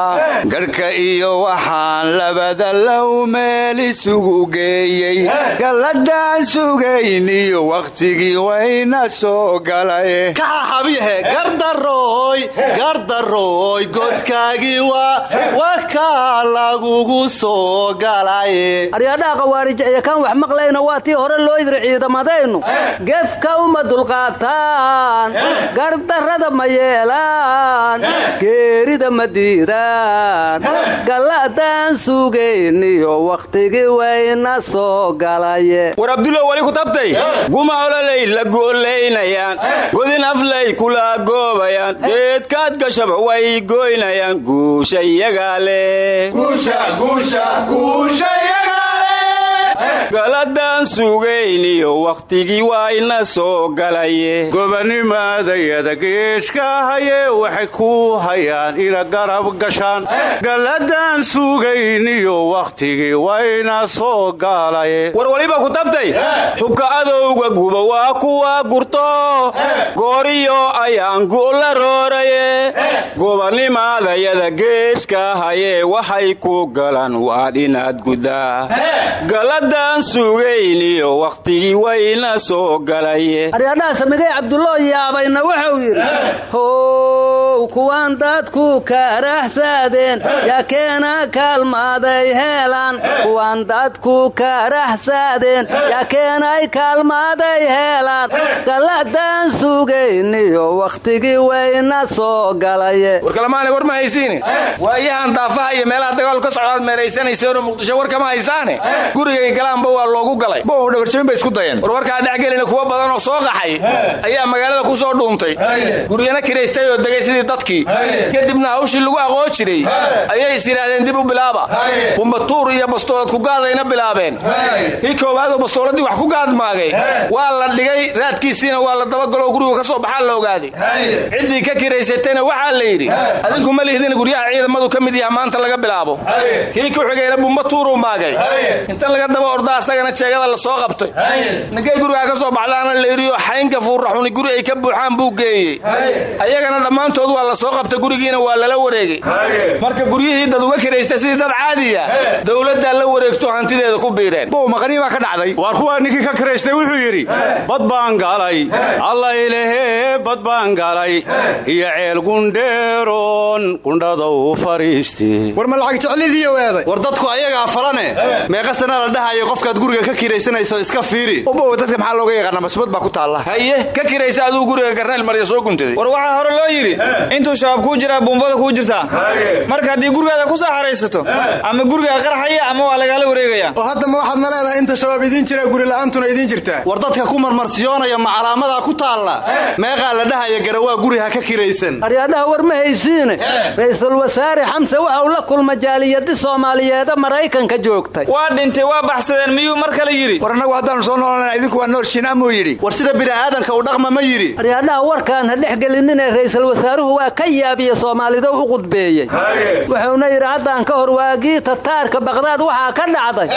Speaker 13: garhka iyo waxaan labada low meel isugu geeyey. Galladaan sugayniyo wakhtigii wayna soo galay.
Speaker 10: Kaxaxabiyahe gardarooy gardarooy godkaagii waa wakaa lagugu soo galay
Speaker 14: aryadhaha khawaarij iyo kan wax maqlayna waa tii hore loo yidri ciidamadaynu gefka uma dulqaataan. Gardarrada ma yeelaan. Geerida ma diidaan. Galladaan sugayniyo wakhtigii wayna soo galaye.
Speaker 12: War abdulla wali ku tabtay guma ololay la goolaynayaan godin aflay kula goobayaan. Geedkaad gashaba way goynayaan guusha iyagaa leh galadaan sugayniyo wakhtigii wayna soo galaye.
Speaker 11: Gobanimadayada geeshka haye waxay ku hayaan ina garab gashaan. Galladaan sugayniyo wakhtigii wayna soo galaye.
Speaker 12: War waliba ku tabtay? Xubka adowga guba waa kuwa gurto. Gooriyo ayaan gu'la rooraye. Gobanimadayada geeshka haye waxay ku galan waa dhinaad gudaa galadaan
Speaker 3: sugayniyo wakhtigii wayna soo galay
Speaker 14: aryadhaha samigay cabduloo yaabayna wuxuu yidhi how kuwaan dadku karaxsaadeen yaa keena kaalmaaday heelaan kuwaan dadku karaxsaadeen yaa keenay kaalmaaday heelaan galladaan sugayniyo wakhtigii wayna soo galaye
Speaker 12: warkalamaana war ma haysiine waayahan daafaha iyo meelaha dagaalu ka socdaad meeraysanayseenoo muqdisho war kama haysaane. Gurigay galaanba waa loogu galay.
Speaker 13: Bow dhabarjabin bay isku dayeen.
Speaker 12: War warkaa dhexgelina kuwa badan oo soo qaxay ayaa magaalada ku soo dhuuntay. Guryana kiraystay oo degay sidii dadkii. Kadibna hawshii lagu aqoon jiray ayay is yidhaahdeen dib u bilaaba. Bumbatuur iyo bastoolad kugaadayna bilaabeen. Kii koowaadoo bastooladii wax ku gaadmaagay waa la dhigay raadkiisiina waa la dabagalo gurigu ka soo baxaa la ogaaday ciddii ka kiraysatayna waxaa la yidhi adinku ma lihdin guryaha ciidamadu ka mid yaha maanta laga bilaabo. Kii ku xigayna bumbatuuruu maagay. Inta laga daba orda asagana jeegada la soo qabtay. Ninkay gurigaa ka soo baxdaana layidhioo xaynka fuurraxuni guri ay ka buuxaan buu geeyey. Ayagana dhammaantood waa la soo qabtay gurigiina waa lala wareegay. Marka guryihii dad uga kiraysta sidii dad caadiya dowladdaa la wareegto hantideeda ku biireen.
Speaker 13: Bow maqanii baa ka dhacday.
Speaker 11: Waar kuwaa ninkii ka kiraystay? Wuxuu yidhi bad baan galay allaylehee bad baan galay iyo ceel gundheeroon qundhada u fariisti.
Speaker 10: War ma lacag jeclidiiyo weeday? War dadku ayagaa falane? Meeqa sana la dhahayo qofkaad guriga ka kiraysanayso iska fiiri.
Speaker 13: Bow dadka maxaa looga yaqaana masbad baa ku taalla.
Speaker 12: Haye ka kiraysa aduu guriga garnayl marya soo guntaday
Speaker 15: war waxaa hore loo yidhi intuu shabaab kuu jiraa buumbada kuu jirtaa. Marka haddii gurigaada ku soo xaraysato ama gurigaa qarxaya ama waa lagaala wareegaya
Speaker 10: oo hadda ma waxaad ma leedahay inta shabaab idiin jiraa gurila'aantuna idiin jirtaa war dadka ku marmarsiyoonaya ma calaamadaa ku taalla. Meeqaa la dhahaya garawaa ka kiraysan
Speaker 14: aryadhaha war ma haysiine. Ra'iisul wasaare xamse waxa uu la kulma jaaliyadi soomaaliyeeda maraykanka joogtay.
Speaker 15: Waa dhintay waa baxsadeen miyuu mar kale yidhi?
Speaker 13: War annagu haddaanu soo noolana idinku waa noorshiin amuu yidhi.
Speaker 10: War sida bini'aadanka u dhaqma ma yidhi.
Speaker 14: Aryadhaha warkaan ha dhex gelinine ra'iisul wasaaruhu waa ka yaabiye soomaalida u qudbeeyey. Wuxuuna yidhi haddaan ka hor waagii tataarka baqdaad waxaa ka dhacday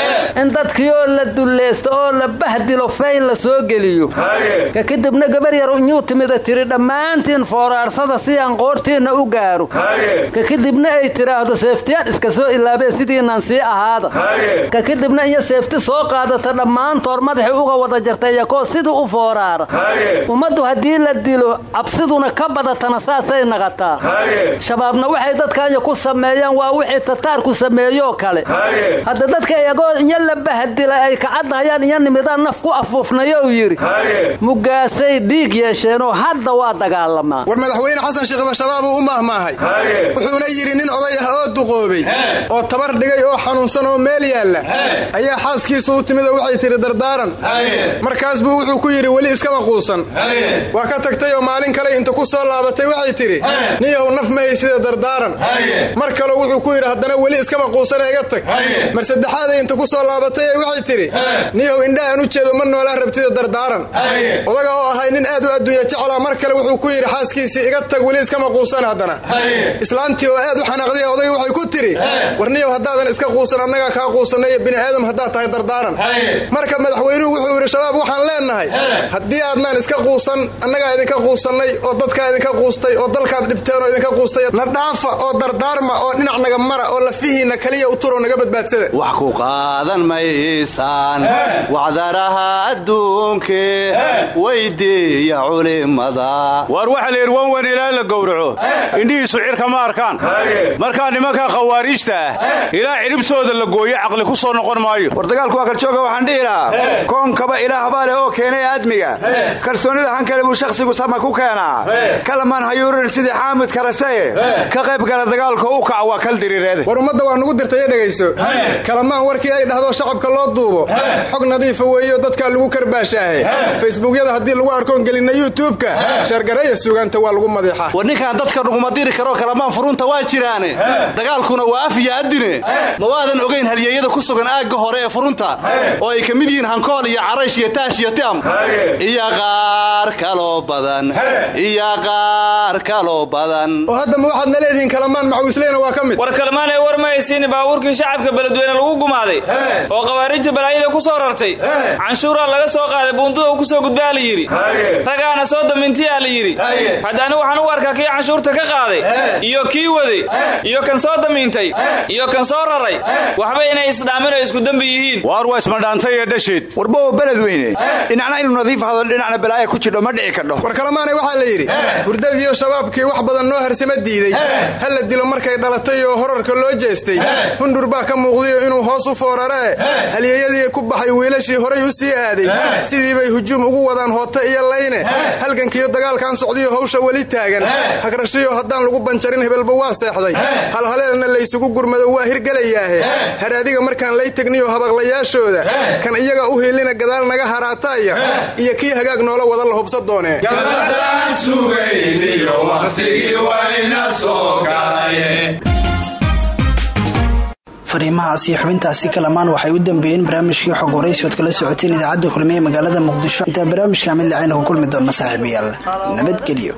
Speaker 14: in dadkii oo la dullaysto oo la bahdilo fayn la soo geliyo. Ka kadibna gabar yar inyuu timida tiri dhammaantiin fooraarsada si aan qoortiinna u gaaro. Ka kadibna ay tidhaahdo seeftiyaan iska soo ilaabeen sidiinaan sii ahaada. Ka kadibna iyo seefti soo qaadata dhammaantoor madaxii uga wada jarta iyakoo sidii u fooraara ummaddu haddii la dilo cabsiduna ka badatana saasay naqataa shabaabna waxay dadkanya ku sameeyaan waa wixii tataarku sameeyoo kale. Hadda dadka iyagoo inya la bahdila ay kacaddahayaan iyo nimidaan naf ku afuufnayo u yidhi. Mugaasay dhiig yeesheenoo hadda waa dagaalamaa
Speaker 10: war madaxweyne xasan sheekhiba shabaabuu u mahmaahay wuxuuna yidhi nin oday ah oo duqoobay oo tabar dhigay oo xanuunsan oo meel yaalla ayaa xaaskiisu u timid oo waxay tidhi dardaaran. Markaas buu wuxuu ku yidhi weli iskama quusan waa ka tagtay oo maalin kale inta ku soo laabatay waxay tidhi niyahow naf ma haysida dardaaran. Mar kaleo wuxuu ku yidhi haddana weli iskama quusana iga tag. Mar saddexaaday inta ku soo laabatay waxay tidhi niyahow indhahaan u jeedo ma noolaa rabtida dardaaran. Odaga oo ahay nin aad u adduunya jeclaa mar kale wuxuu ku yidhi xaaskiisii iga tag weli iskama quusan haddana. Islaantii oo aad u xanaaqday odayga waxay ku tidhi war niyow haddaadan iska quusan annagaa kaa quusanay bini aadam haddaad tahay dardaaran marka madaxweynuhu wuxuu yidhi shabaab waxaan leennahay. Haddii aadnaan iska quusan annagaa idinka quusannay oo dadkaa idinka quustay oo dalkaad dhibteen oo idinka quustay na dhaafa oo dardaarma oo dhinac naga mara oo lafihiinna kaliya u turoo naga badbaadsada
Speaker 16: wax ku qaadan maysaan wacdaraha adduunke weydiiya culimada.
Speaker 11: Waar waxa layidhi wan wan ilaa la gowraco. Indhihiisu cirka ma arkaan. Markaa nimanka khawaariijta ah ilaa cidhibtooda la gooyo caqli ku soo noqon maayo
Speaker 13: waa kaljooga waxaan dhihi lahaa. Koonkaba ilaah baa leh oo keenay aadmiga. Kalsoonida hankale buu shakhsigu sama ku keenaa. Kalamaan hayuurin sidii xaamud karasee ka qayb gala dagaalka u kaca waa kal diriireed
Speaker 10: war ummadda waa nugu dirtay dhegayso. Kalamaan warkii ay dhahdo shacabka loo duubo. Xog nadiifa weeyo dadkaa lagu karbaashaahe facebookyada haddii lagu arkoon gelinna yuutubka sheergareeya sugaanta waa lagu madiixaa
Speaker 16: war ninkaan dadka nuguma diri karoo kalamaan furunta waa jiraane. Dagaalkuna waa af iyo addine. Ma waadan ogayn halyeeyada ku sugan aagga hore ee furunta oo ay ka mid yihiin hankool iyo caraysh iyo taash iyo tiam. Iyo qaar kaloo badan. Iyo qaar kaloo badan.
Speaker 10: Oo hadda ma waxaad na leedihiin kalamaan maxawiisleyna waa ka mid.
Speaker 15: War kalmaan ee war ma haysiini baabuurkii shacabka beledweyne lagu gumaaday. Oo khawaariijta balaayada ku soo rartay. Canshuuraa laga soo qaaday buundada ku soo gudbaa la yidhi. Ragaana soo damintiyaa la yidhi. Haddaani waxaan u arkaa kii canshuurta ka qaaday. Iyo kii waday. Iyo kan soo damiintay iyo kan soo raray. Waxba inay isdhaamin oo isku dembi yihiin
Speaker 11: waar waa ismadhaantay ee dhasheed
Speaker 3: warbow beled weyne. Dhinacna inuu nadiif hado dhinacna balaaya ku jidho ma dhici kadho
Speaker 10: war kalemaanay waxaa la yidhi hurdadiiyo shabaabkii wax badan noo harsama diiday. Ha la dilo markay dhalatay oo horarka loo jeestay. Hundur baa ka muuqdayo inuu hoos u fooraree halyeeyadii ku baxay wiilashii horay u sii aaday. Sidii bay hujuum ugu wadaan hoote iyo layne. Halgankiiyo dagaalkan socdiyo hawsha weli taagan. Hagrashiyo haddaan lagu banjarin hebelba waa seexday. Halhaleelna laysugu gurmado waa hirgelayaahe haraadiga markaan lay tegniyo habaqlayaashooda kan iyaga u hiilina gadaal naga haraataaya iyo kii hagaag noola wada la hubsa doonee
Speaker 1: fariimahaas iyo xubintaasi kalamaan waxay u dambeeyeen barnaamijkii xog waraysood kala socoteen idaacadda kulmiye ee magaalada muqdisho. Intaa barnaamijka mid lacayna ku kulmi doona saaxiibayaal nabadgelyo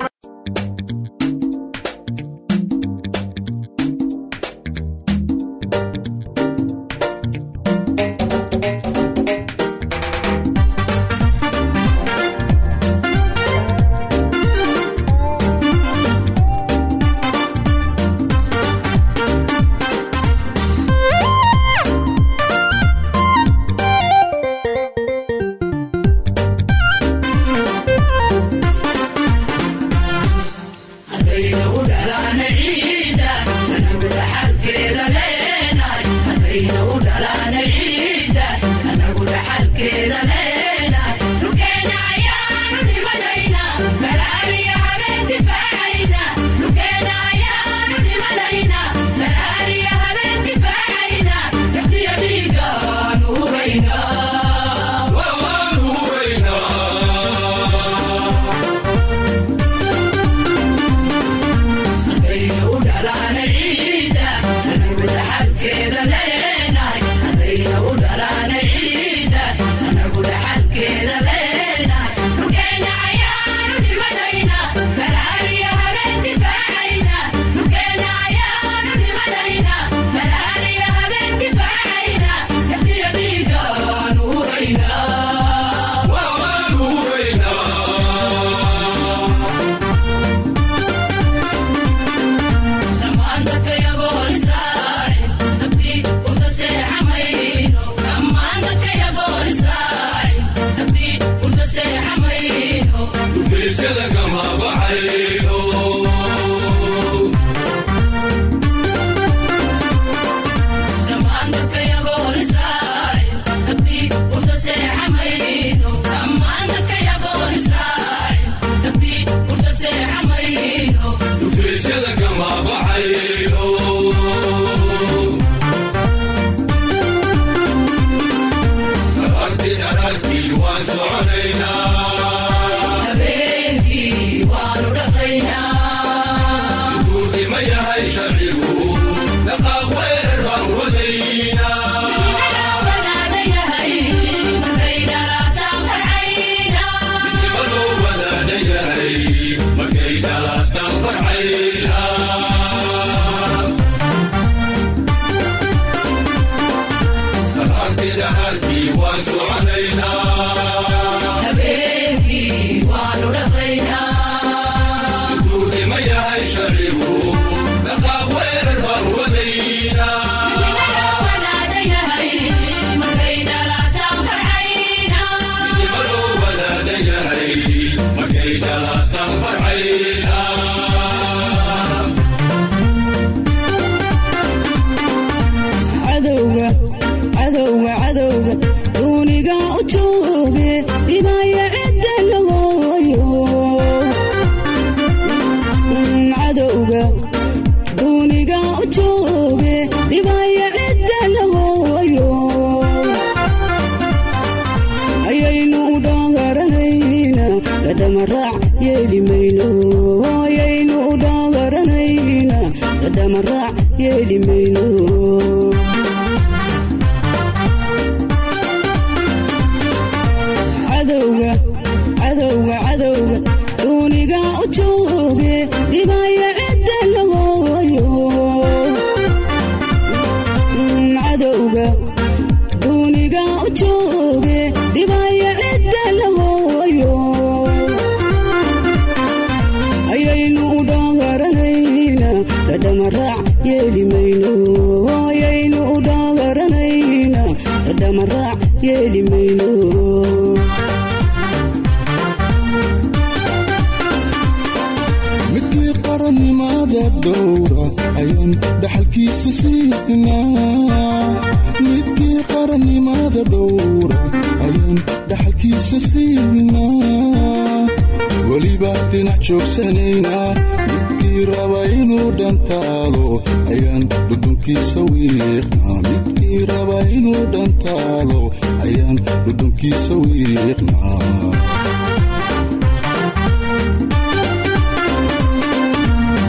Speaker 17: joogsanaynaa midkii raba inuu dhantaalo ayaan dhudhunkiisa wiiqnaa midkii raba inuu dhantaalo ayaan dhudhunkiisa wiiqnaa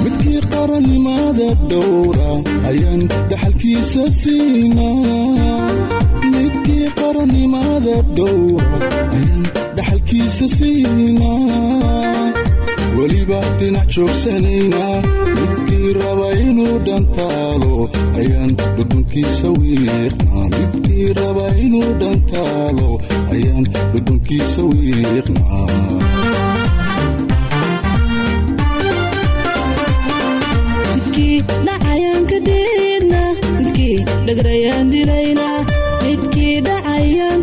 Speaker 17: midkii qarannimada dhowra ayaan dhaxalkiisa siinaa midkii qarannimada dhowra ayaan dhaxalkiisa siinaa weliba dhinac joogsanaynaa midkii raba inuu dhantaalo ayaan dhudhunkiisa wiiqnaa midkii raba inuu dhantaalo ayaan dhudhunkiisa wiiqnaa
Speaker 18: dhiidna midkii dhagrayaan dilayna midkii dhacayaan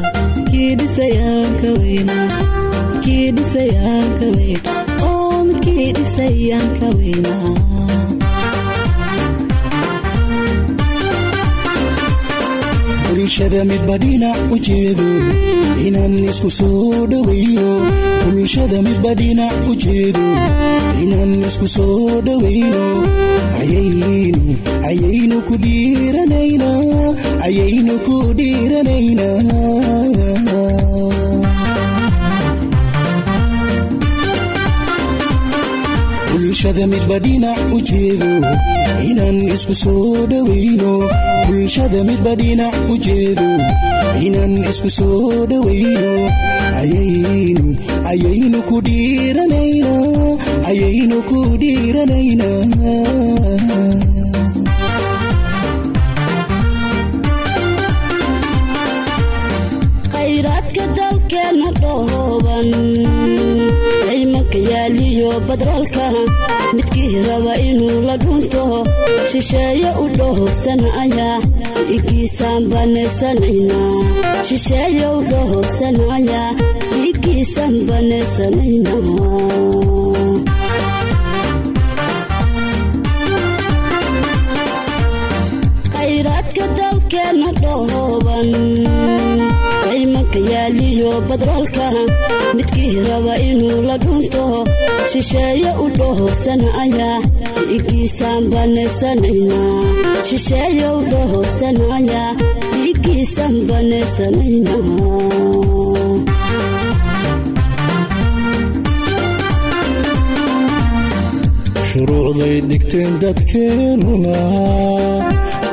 Speaker 18: dhisayaan ka weyna
Speaker 17: bulshada midba dhinac u jeedo. Inaan isku soo dhowayno bulshada midba dhinac u jeedo. Inaan isku soo dhowayno ayaynu ayaynu ku dhiiranaynaa ayaynu ku dhiiranaynaa bulshada midba dhinac u jeedo inaan isku soo dhowayno bulshada midba dhinac u jeedo inaan isku soo dhowayno ayaynu ayaynu ku dhiiranaynaa ayaynu ku dhiiranaynaa.
Speaker 18: Khayraadka dalkeenna dhooban ciimanka yaaliyo badroolka midkii raba inuu la dhunto shisheeye u dhohobsanaya dhiiggiisaan banaysanaynaa shisheeye u dhohobsanaya dhiiggiisaan banaysanaynaa khayraadka dalkeenna dhooban ciimanka yaaliyo badroolka midkii raba inuu la dhunto shisheeye u dhohobsanaya dhiiggiisaan banaysanaynaa shisheeye u dhohobsanaya dhiiggiisaan banaysanaynaa
Speaker 17: shuruucday dhigteen dadkeennuna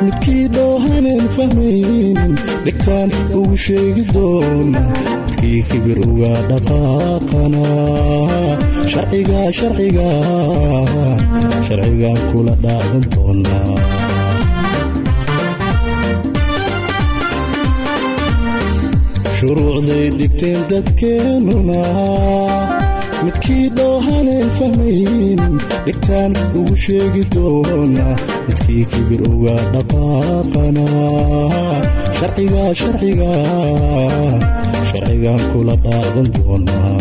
Speaker 17: midkii dhoohaneen fahmaynin dhigtaan ugu sheegi doona midkii kibir uga dhaqaaqana. Sharciga sharciga sharcigaan kula dhaadan doonaa shuruucday dhigteen dadkeennuna midkii dhoohaneen fahmaynin dhigtaan ugu sheegi doona midkii kibir uga dhaqaaqana sharciga sharciga sharcigaan kula dhaadan doonaa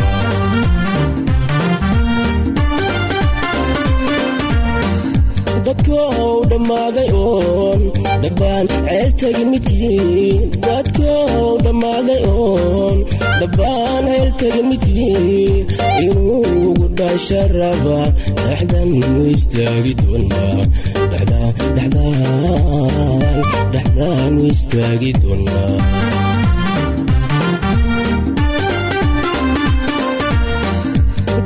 Speaker 18: dadkow dhammaaday oon dhabbaan ceeltagi midkiin. Dadkow dhammaaday oon dhabbaan ceeltagi midkiin. Inuu ugu dhasha raba dhexdan u istaagi doonaa dhexdaan u istaagi doonaa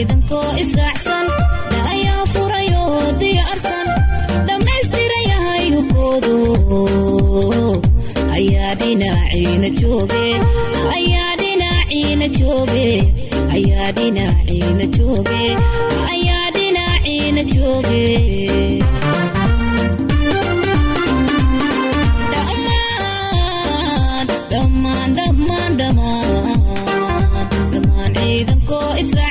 Speaker 1: ciidankoo israacsan ayaa furayoo diyaarsan dhammaystiran yahay hubkoodu ayaa dhinaciina jooge ayaa dhinaciina jooge ayaa dhinaciina jooge ayaa dhinaciina jooge dhammaan dhammaan dhammaan dhammaan ciidankoo israacsan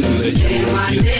Speaker 19: Somalia,